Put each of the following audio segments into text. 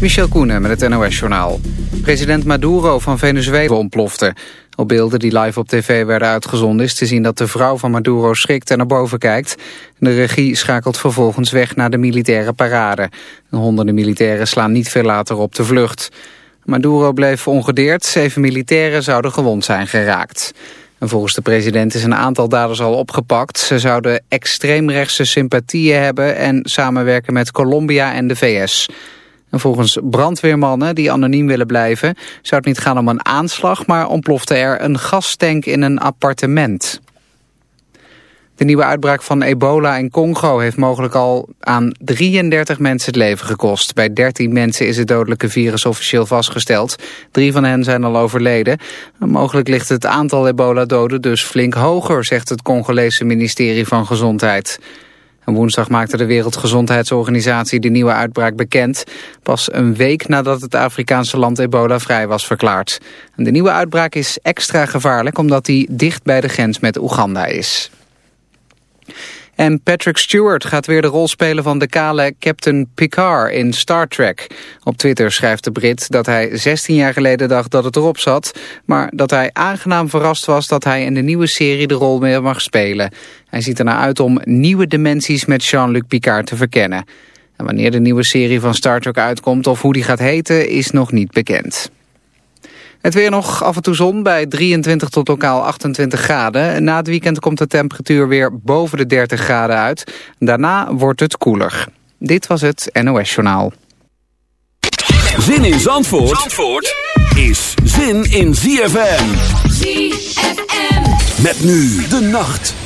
Michel Koenen met het NOS-journaal. President Maduro van Venezuela ontplofte. Op beelden die live op tv werden uitgezonden is te zien dat de vrouw van Maduro schrikt en naar boven kijkt. De regie schakelt vervolgens weg naar de militaire parade. honderden militairen slaan niet veel later op de vlucht. Maduro bleef ongedeerd, zeven militairen zouden gewond zijn geraakt. En volgens de president is een aantal daders al opgepakt. Ze zouden extreemrechtse sympathieën hebben en samenwerken met Colombia en de VS. En volgens brandweermannen die anoniem willen blijven... zou het niet gaan om een aanslag, maar ontplofte er een gastank in een appartement. De nieuwe uitbraak van ebola in Congo heeft mogelijk al aan 33 mensen het leven gekost. Bij 13 mensen is het dodelijke virus officieel vastgesteld. Drie van hen zijn al overleden. Mogelijk ligt het aantal ebola-doden dus flink hoger, zegt het Congolese ministerie van Gezondheid. En woensdag maakte de Wereldgezondheidsorganisatie de nieuwe uitbraak bekend. Pas een week nadat het Afrikaanse land ebola vrij was verklaard. De nieuwe uitbraak is extra gevaarlijk omdat die dicht bij de grens met Oeganda is. En Patrick Stewart gaat weer de rol spelen van de kale Captain Picard in Star Trek. Op Twitter schrijft de Brit dat hij 16 jaar geleden dacht dat het erop zat... maar dat hij aangenaam verrast was dat hij in de nieuwe serie de rol meer mag spelen. Hij ziet ernaar uit om nieuwe dimensies met Jean-Luc Picard te verkennen. En wanneer de nieuwe serie van Star Trek uitkomt of hoe die gaat heten is nog niet bekend. Het weer nog af en toe zon bij 23 tot lokaal 28 graden. Na het weekend komt de temperatuur weer boven de 30 graden uit. Daarna wordt het koeler. Dit was het NOS Journaal. Zin in Zandvoort, Zandvoort is zin in ZFM. ZFM. Met nu de nacht.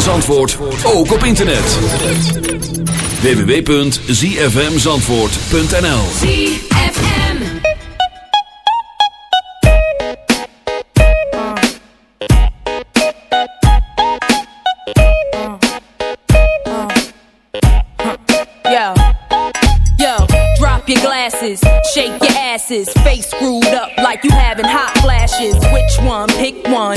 Van Zandvoort ook op internet. www.zfmzandvoort.nl ZFM. Yo, yo, drop your glasses, shake your asses, face screwed up like you having hot flashes. Which one? Pick one.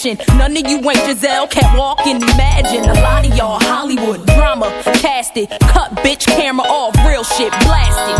fashion. None of you ain't Giselle, can't walk and imagine. A lot of y'all Hollywood drama, cast it. Cut bitch camera off, real shit blasted.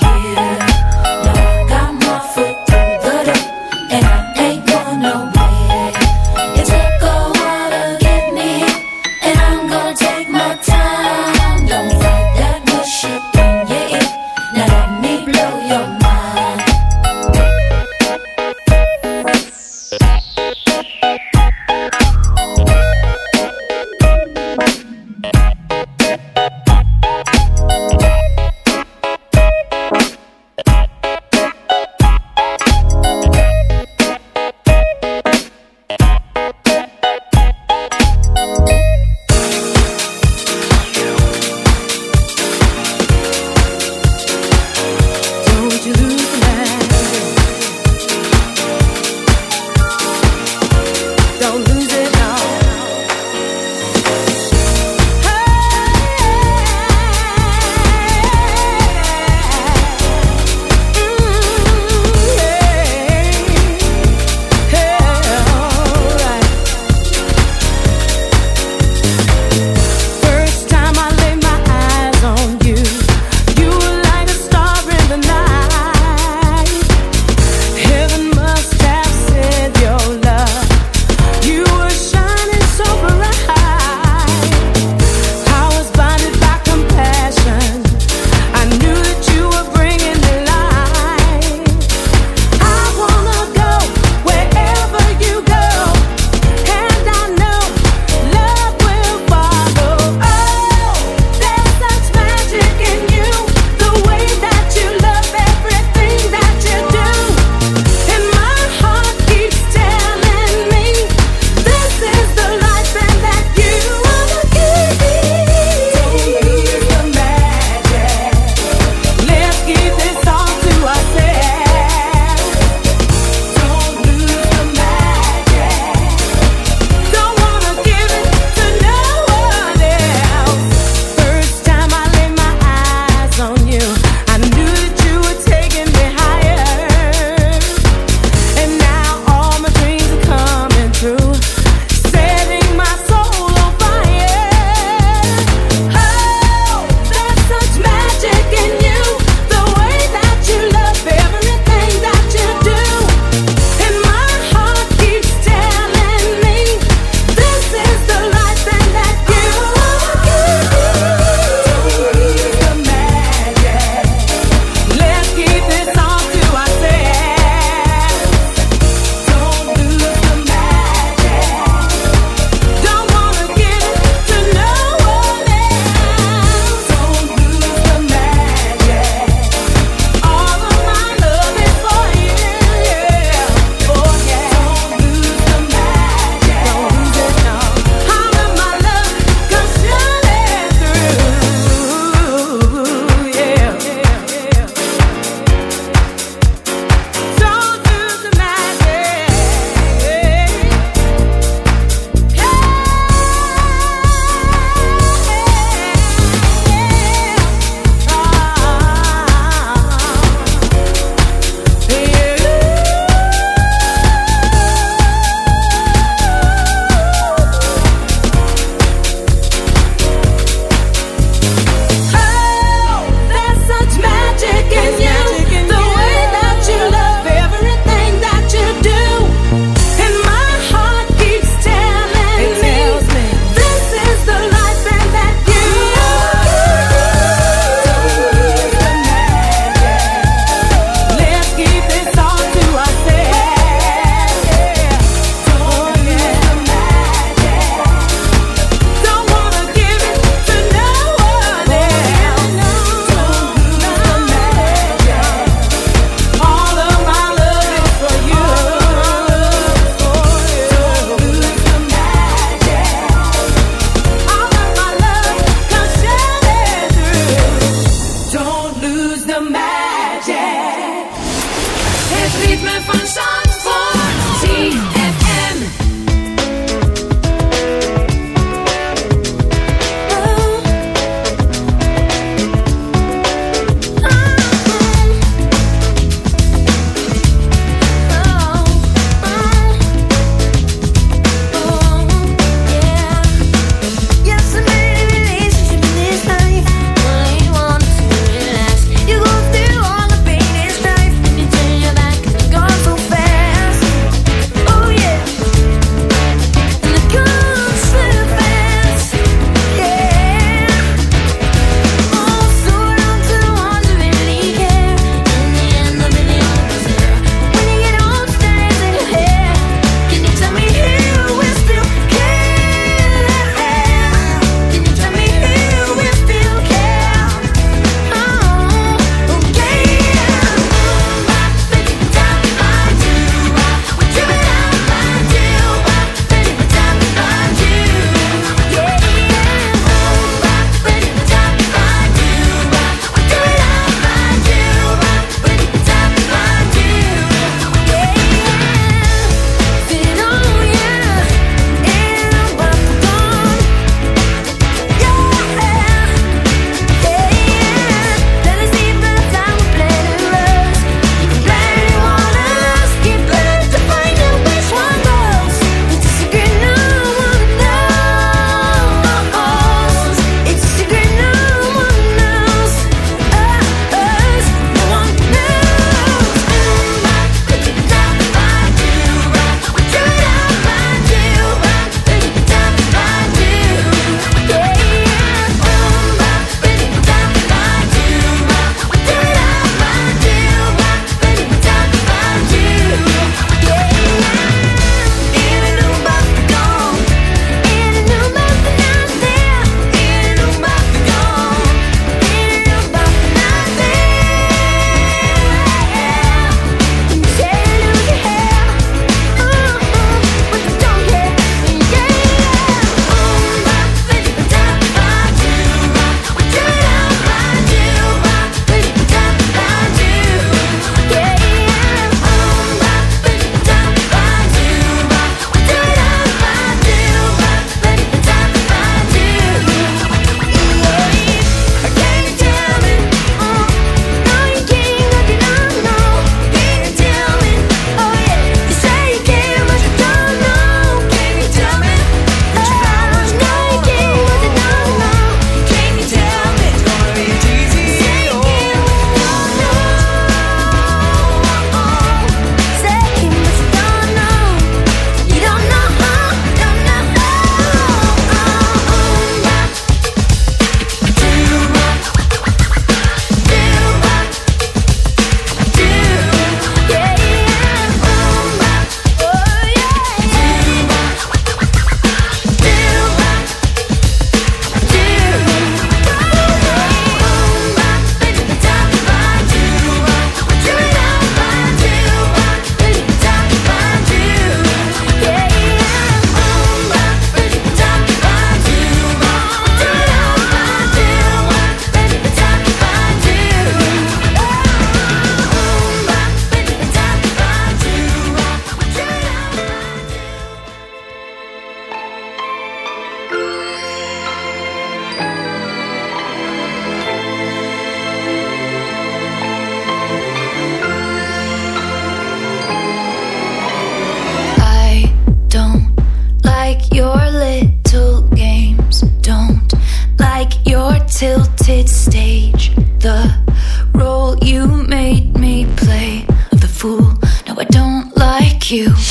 you.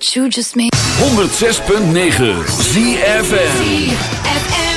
what you 106.9 ZFM. ZFM.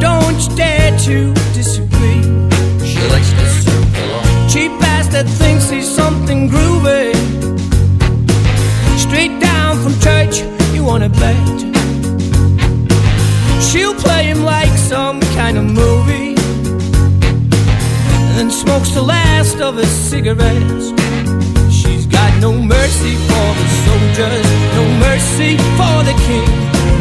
Don't you dare to disagree. She likes to along. Cheap ass that thinks he's something groovy. Straight down from church, you wanna bet. She'll play him like some kind of movie And then smokes the last of his cigarettes She's got no mercy for the soldiers No mercy for the king